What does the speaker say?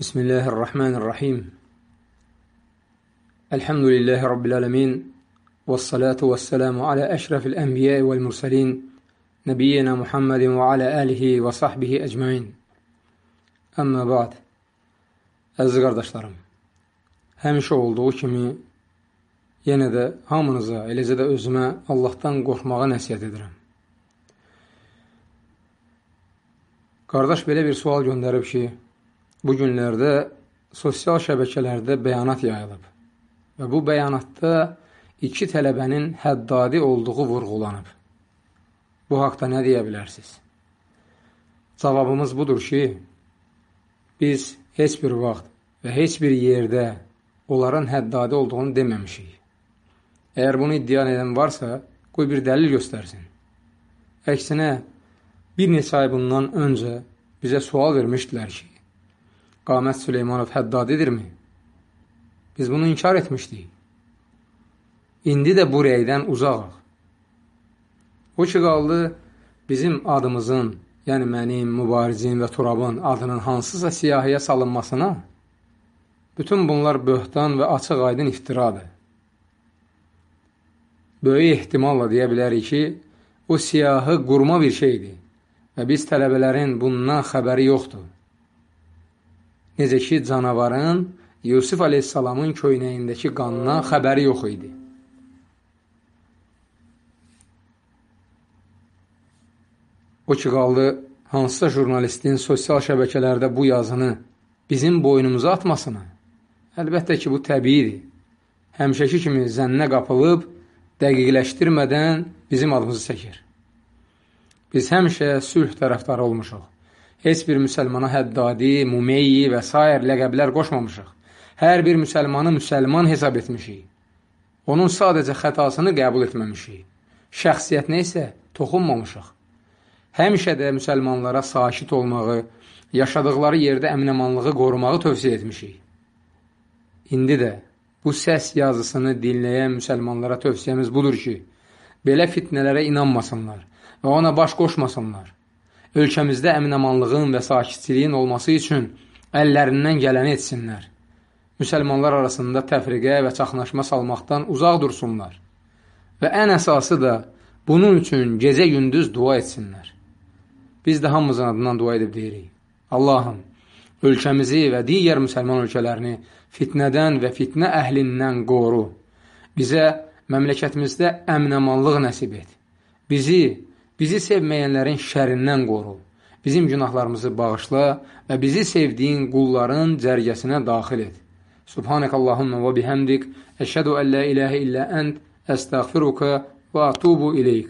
بسم الله الرحمن الرحيم الحمد لله رب العالمين والصلاة والسلام على أشرف الأنبياء والمرسلين نبينا محمد وعلى آله وصحبه أجمعين Əmmə ba'd Əziz qardaşlarım Həmişə olduğu kimi yenə də hamınıza, eləcə də özümə Allahdan qorxmağa nəsiyyət edirəm. Qardaş belə bir sual göndərib ki, bu günlərdə sosial şəbəkələrdə bəyanat yayılıb və bu bəyanatda iki tələbənin həddadi olduğu vurğulanıb. Bu haqda nə deyə bilərsiniz? Cavabımız budur ki, biz heç bir vaxt və heç bir yerdə onların həddadi olduğunu deməmişik. Əgər bunu iddia edən varsa, qoy bir dəlil göstərsin. Əksinə, bir neçə ay bundan öncə bizə sual vermişdilər ki, Qamət Süleymanov həddadidirmi? Biz bunu inkar etmişdik. İndi də bu rəydən uzaqıq. O ki, qaldı bizim adımızın, yəni mənim, mübarizin və Turabın adının hansısa siyahıya salınmasına, bütün bunlar böhtan və açıq aydın iftiradır. Böyük ehtimalla deyə bilərik ki, o siyahı qurma bir şeydir və biz tələbələrin bundan xəbəri yoxdur. Necə ki, canavarın Yusuf aleyhissalamın köynəyindəki qandan xəbəri yox idi. O ki, qaldı hansısa jurnalistin sosial şəbəkələrdə bu yazını bizim boynumuza atmasına, əlbəttə ki, bu təbiidir. Həmişəki kimi zənnə qapılıb, dəqiqləşdirmədən bizim adımızı çəkir. Biz həmişə sülh tərəfdarı olmuşuq heç bir müsəlmana həddadi, mumeyyi və s. ləqəblər qoşmamışıq. Hər bir müsəlmanı müsəlman hesab etmişik. Onun sadəcə xətasını qəbul etməmişik. Şəxsiyyətinə isə toxunmamışıq. Həmişə də müsəlmanlara sakit olmağı, yaşadıqları yerdə əminəmanlığı qorumağı tövsiyə etmişik. İndi də bu səs yazısını dinləyən müsəlmanlara tövsiyəmiz budur ki, belə fitnələrə inanmasınlar və ona baş qoşmasınlar ölkəmizdə əminamanlığın və sakitçiliyin olması üçün əllərindən gələni etsinlər. Müsəlmanlar arasında təfriqə və çaxnaşma salmaqdan uzaq dursunlar. Və ən əsası da bunun üçün gecə-gündüz dua etsinlər. Biz də hamımızın adından dua edib deyirik. Allahım, ölkəmizi və digər müsəlman ölkələrini fitnədən və fitnə əhlindən qoru. Bizə məmləkətimizdə əminəmanlıq nəsib et. Bizi Bizi sevməyənlərin şərindən qoru. Bizim günahlarımızı bağışla və bizi sevdiyin qulların cərgəsinə daxil et. Subhanək Allahumma və bihəmdik, əşhədu ən la iləhə illə ənd, əstəğfiruka və atubu iləyik.